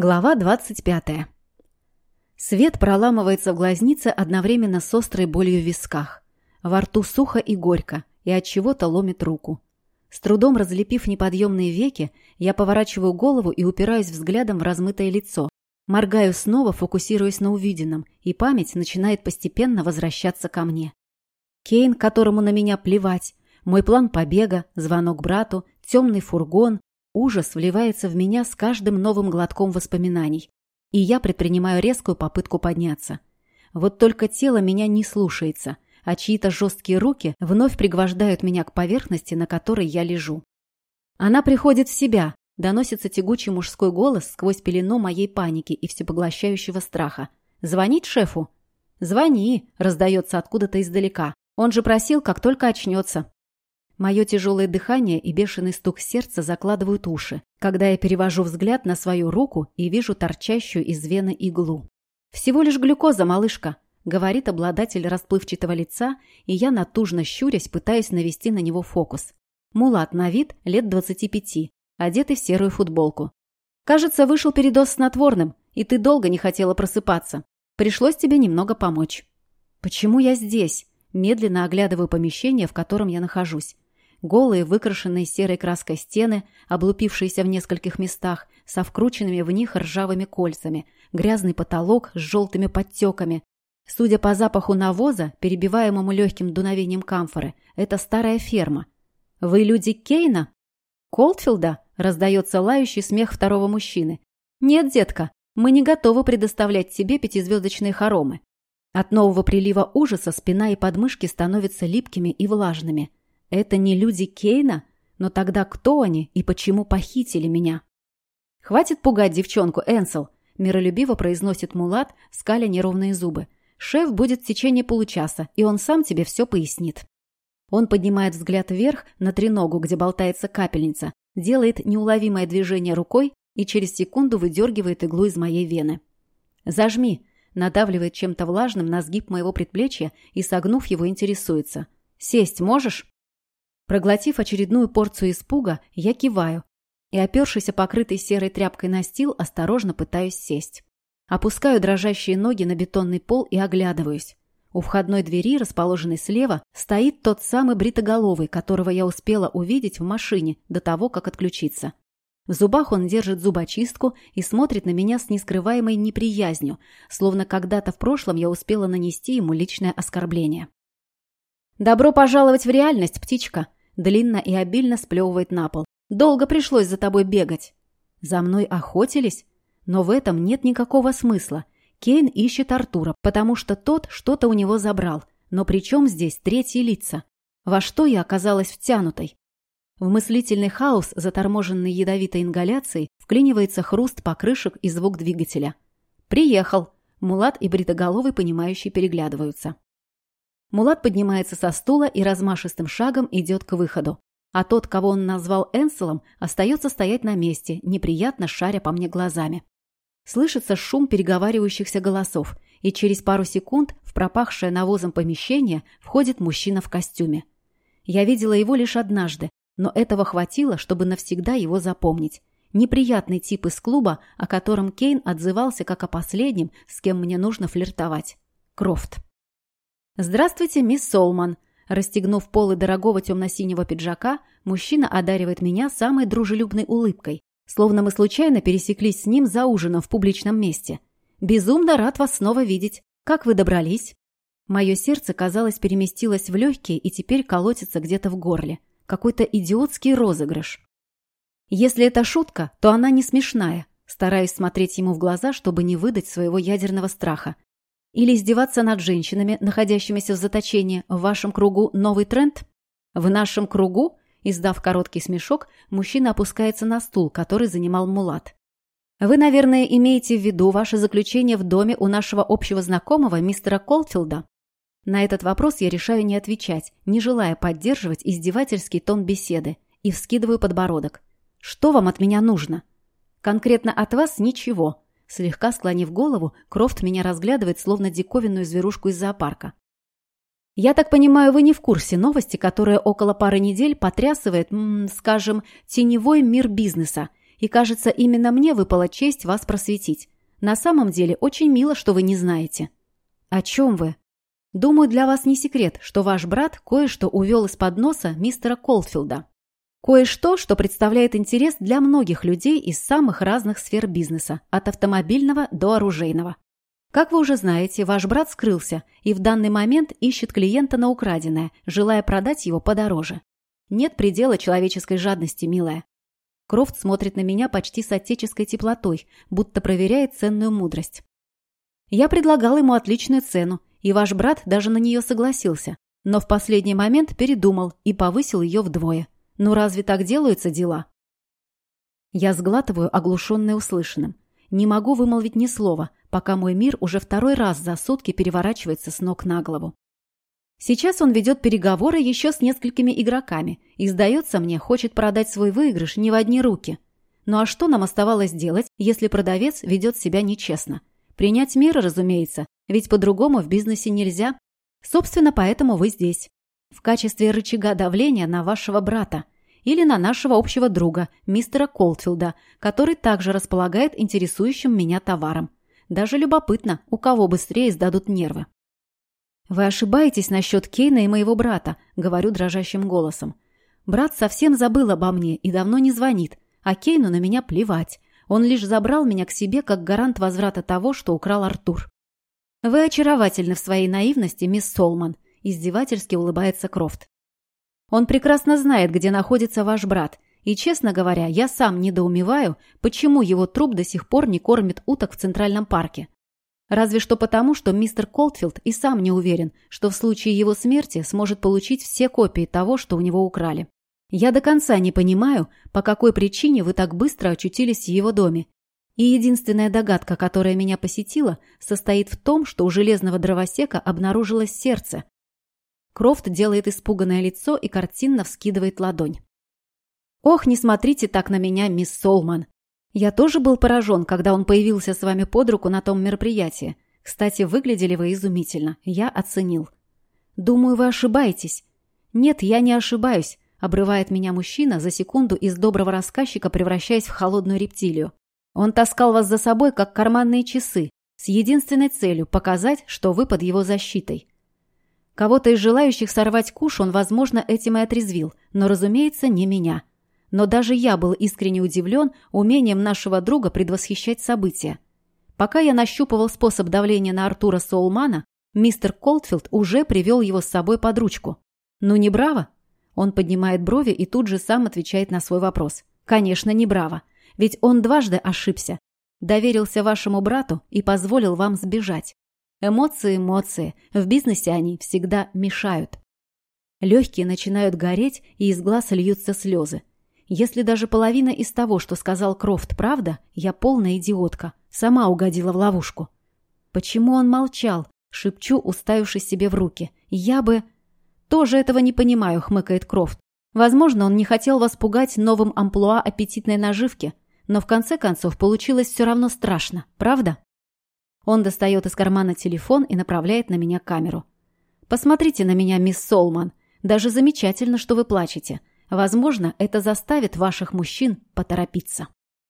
Глава 25. Свет проламывается в глазнице одновременно с острой болью в висках. Во рту сухо и горько, и от чего-то ломит руку. С трудом разлепив неподъемные веки, я поворачиваю голову и упираюсь взглядом в размытое лицо. Моргаю снова, фокусируясь на увиденном, и память начинает постепенно возвращаться ко мне. Кейн, которому на меня плевать, мой план побега, звонок брату, темный фургон, Ужас вливается в меня с каждым новым глотком воспоминаний, и я предпринимаю резкую попытку подняться. Вот только тело меня не слушается, а чьи-то жесткие руки вновь пригвождают меня к поверхности, на которой я лежу. Она приходит в себя, доносится тягучий мужской голос сквозь пелену моей паники и всепоглощающего страха. «Звонить шефу?» «Звони!» – раздается откуда-то издалека. Он же просил, как только очнется. Мое тяжелое дыхание и бешеный стук сердца закладывают уши, когда я перевожу взгляд на свою руку и вижу торчащую из вены иглу. «Всего лишь глюкоза, малышка», — говорит обладатель расплывчатого лица, и я натужно щурясь пытаюсь навести на него фокус. Мулат на вид лет 25, одетый в серую футболку. «Кажется, вышел передоз снотворным, и ты долго не хотела просыпаться. Пришлось тебе немного помочь». «Почему я здесь?» Медленно оглядываю помещение, в котором я нахожусь. Голые, выкрашенные серой краской стены, облупившиеся в нескольких местах, со вкрученными в них ржавыми кольцами, грязный потолок с желтыми подтеками. Судя по запаху навоза, перебиваемому легким дуновением камфоры, это старая ферма. «Вы люди Кейна?» «Колтфилда?» – раздается лающий смех второго мужчины. «Нет, детка, мы не готовы предоставлять тебе пятизвездочные хоромы». От нового прилива ужаса спина и подмышки становятся липкими и влажными – это не люди Кейна? Но тогда кто они и почему похитили меня? «Хватит пугать девчонку, Энсел!» – миролюбиво произносит Мулат, скаля неровные зубы. «Шеф будет в течение получаса, и он сам тебе все пояснит». Он поднимает взгляд вверх на треногу, где болтается капельница, делает неуловимое движение рукой и через секунду выдергивает иглу из моей вены. «Зажми!» – надавливает чем-то влажным на сгиб моего предплечья и, согнув его, интересуется. «Сесть можешь?» Проглотив очередную порцию испуга, я киваю и, опершись о покрытый серой тряпкой настил, осторожно пытаюсь сесть. Опускаю дрожащие ноги на бетонный пол и оглядываюсь. У входной двери, расположенной слева, стоит тот самый бритоголовый, которого я успела увидеть в машине до того, как отключиться. В зубах он держит зубочистку и смотрит на меня с нескрываемой неприязнью, словно когда-то в прошлом я успела нанести ему личное оскорбление. «Добро пожаловать в реальность, птичка!» Длинно и обильно сплевывает на пол. «Долго пришлось за тобой бегать». «За мной охотились?» Но в этом нет никакого смысла. Кейн ищет Артура, потому что тот что-то у него забрал. Но при чем здесь третьи лица? Во что я оказалась втянутой? В мыслительный хаос, заторможенный ядовитой ингаляцией, вклинивается хруст покрышек и звук двигателя. «Приехал!» Мулат и Бритоголовый, понимающие, переглядываются. Мулат поднимается со стула и размашистым шагом идет к выходу. А тот, кого он назвал Энселом, остается стоять на месте, неприятно шаря по мне глазами. Слышится шум переговаривающихся голосов, и через пару секунд в пропахшее навозом помещение входит мужчина в костюме. Я видела его лишь однажды, но этого хватило, чтобы навсегда его запомнить. Неприятный тип из клуба, о котором Кейн отзывался как о последнем, с кем мне нужно флиртовать. Крофт. «Здравствуйте, мисс Солман!» Расстегнув полы дорогого темно-синего пиджака, мужчина одаривает меня самой дружелюбной улыбкой, словно мы случайно пересеклись с ним за ужином в публичном месте. «Безумно рад вас снова видеть. Как вы добрались?» Мое сердце, казалось, переместилось в легкие и теперь колотится где-то в горле. Какой-то идиотский розыгрыш. Если это шутка, то она не смешная. Стараюсь смотреть ему в глаза, чтобы не выдать своего ядерного страха. Или издеваться над женщинами, находящимися в заточении, в вашем кругу новый тренд? В нашем кругу, издав короткий смешок, мужчина опускается на стул, который занимал Мулат. Вы, наверное, имеете в виду ваше заключение в доме у нашего общего знакомого, мистера Колфилда? На этот вопрос я решаю не отвечать, не желая поддерживать издевательский тон беседы, и вскидываю подбородок. Что вам от меня нужно? Конкретно от вас ничего. Слегка склонив голову, Крофт меня разглядывает, словно диковинную зверушку из зоопарка. «Я так понимаю, вы не в курсе новости, которая около пары недель потрясывает, м -м, скажем, теневой мир бизнеса. И, кажется, именно мне выпала честь вас просветить. На самом деле, очень мило, что вы не знаете». «О чем вы?» «Думаю, для вас не секрет, что ваш брат кое-что увел из-под носа мистера Колфилда. Кое-что, что представляет интерес для многих людей из самых разных сфер бизнеса, от автомобильного до оружейного. Как вы уже знаете, ваш брат скрылся и в данный момент ищет клиента на украденное, желая продать его подороже. Нет предела человеческой жадности, милая. Крофт смотрит на меня почти с отеческой теплотой, будто проверяет ценную мудрость. Я предлагал ему отличную цену, и ваш брат даже на нее согласился, но в последний момент передумал и повысил ее вдвое. Ну разве так делаются дела? Я сглатываю, оглушенное услышанным. Не могу вымолвить ни слова, пока мой мир уже второй раз за сутки переворачивается с ног на голову. Сейчас он ведет переговоры еще с несколькими игроками и, сдается мне, хочет продать свой выигрыш не в одни руки. Ну а что нам оставалось делать, если продавец ведет себя нечестно? Принять меры, разумеется, ведь по-другому в бизнесе нельзя. Собственно, поэтому вы здесь. В качестве рычага давления на вашего брата или на нашего общего друга, мистера Колтфилда, который также располагает интересующим меня товаром. Даже любопытно, у кого быстрее сдадут нервы. «Вы ошибаетесь насчет Кейна и моего брата», — говорю дрожащим голосом. «Брат совсем забыл обо мне и давно не звонит, а Кейну на меня плевать. Он лишь забрал меня к себе как гарант возврата того, что украл Артур». «Вы очаровательны в своей наивности, мисс Солман», — издевательски улыбается Крофт. «Он прекрасно знает, где находится ваш брат, и, честно говоря, я сам недоумеваю, почему его труп до сих пор не кормит уток в Центральном парке. Разве что потому, что мистер Колтфилд и сам не уверен, что в случае его смерти сможет получить все копии того, что у него украли. Я до конца не понимаю, по какой причине вы так быстро очутились в его доме. И единственная догадка, которая меня посетила, состоит в том, что у железного дровосека обнаружилось сердце. Крофт делает испуганное лицо и картинно вскидывает ладонь. «Ох, не смотрите так на меня, мисс Солман. Я тоже был поражен, когда он появился с вами под руку на том мероприятии. Кстати, выглядели вы изумительно. Я оценил. Думаю, вы ошибаетесь. Нет, я не ошибаюсь, обрывает меня мужчина за секунду из доброго рассказчика, превращаясь в холодную рептилию. Он таскал вас за собой, как карманные часы, с единственной целью показать, что вы под его защитой. Кого-то из желающих сорвать куш он, возможно, этим и отрезвил, но, разумеется, не меня. Но даже я был искренне удивлен умением нашего друга предвосхищать события. Пока я нащупывал способ давления на Артура Соулмана, мистер Колтфилд уже привел его с собой под ручку. «Ну не браво?» Он поднимает брови и тут же сам отвечает на свой вопрос. «Конечно, не браво. Ведь он дважды ошибся. Доверился вашему брату и позволил вам сбежать. Эмоции, эмоции. В бизнесе они всегда мешают». Легкие начинают гореть, и из глаз льются слезы. Если даже половина из того, что сказал Крофт, правда, я полная идиотка. Сама угодила в ловушку. Почему он молчал? Шепчу, уставившись себе в руки. Я бы... Тоже этого не понимаю, хмыкает Крофт. Возможно, он не хотел вас пугать новым амплуа аппетитной наживки, но в конце концов получилось все равно страшно, правда? Он достает из кармана телефон и направляет на меня камеру. «Посмотрите на меня, мисс Солман. Даже замечательно, что вы плачете. Возможно, это заставит ваших мужчин поторопиться.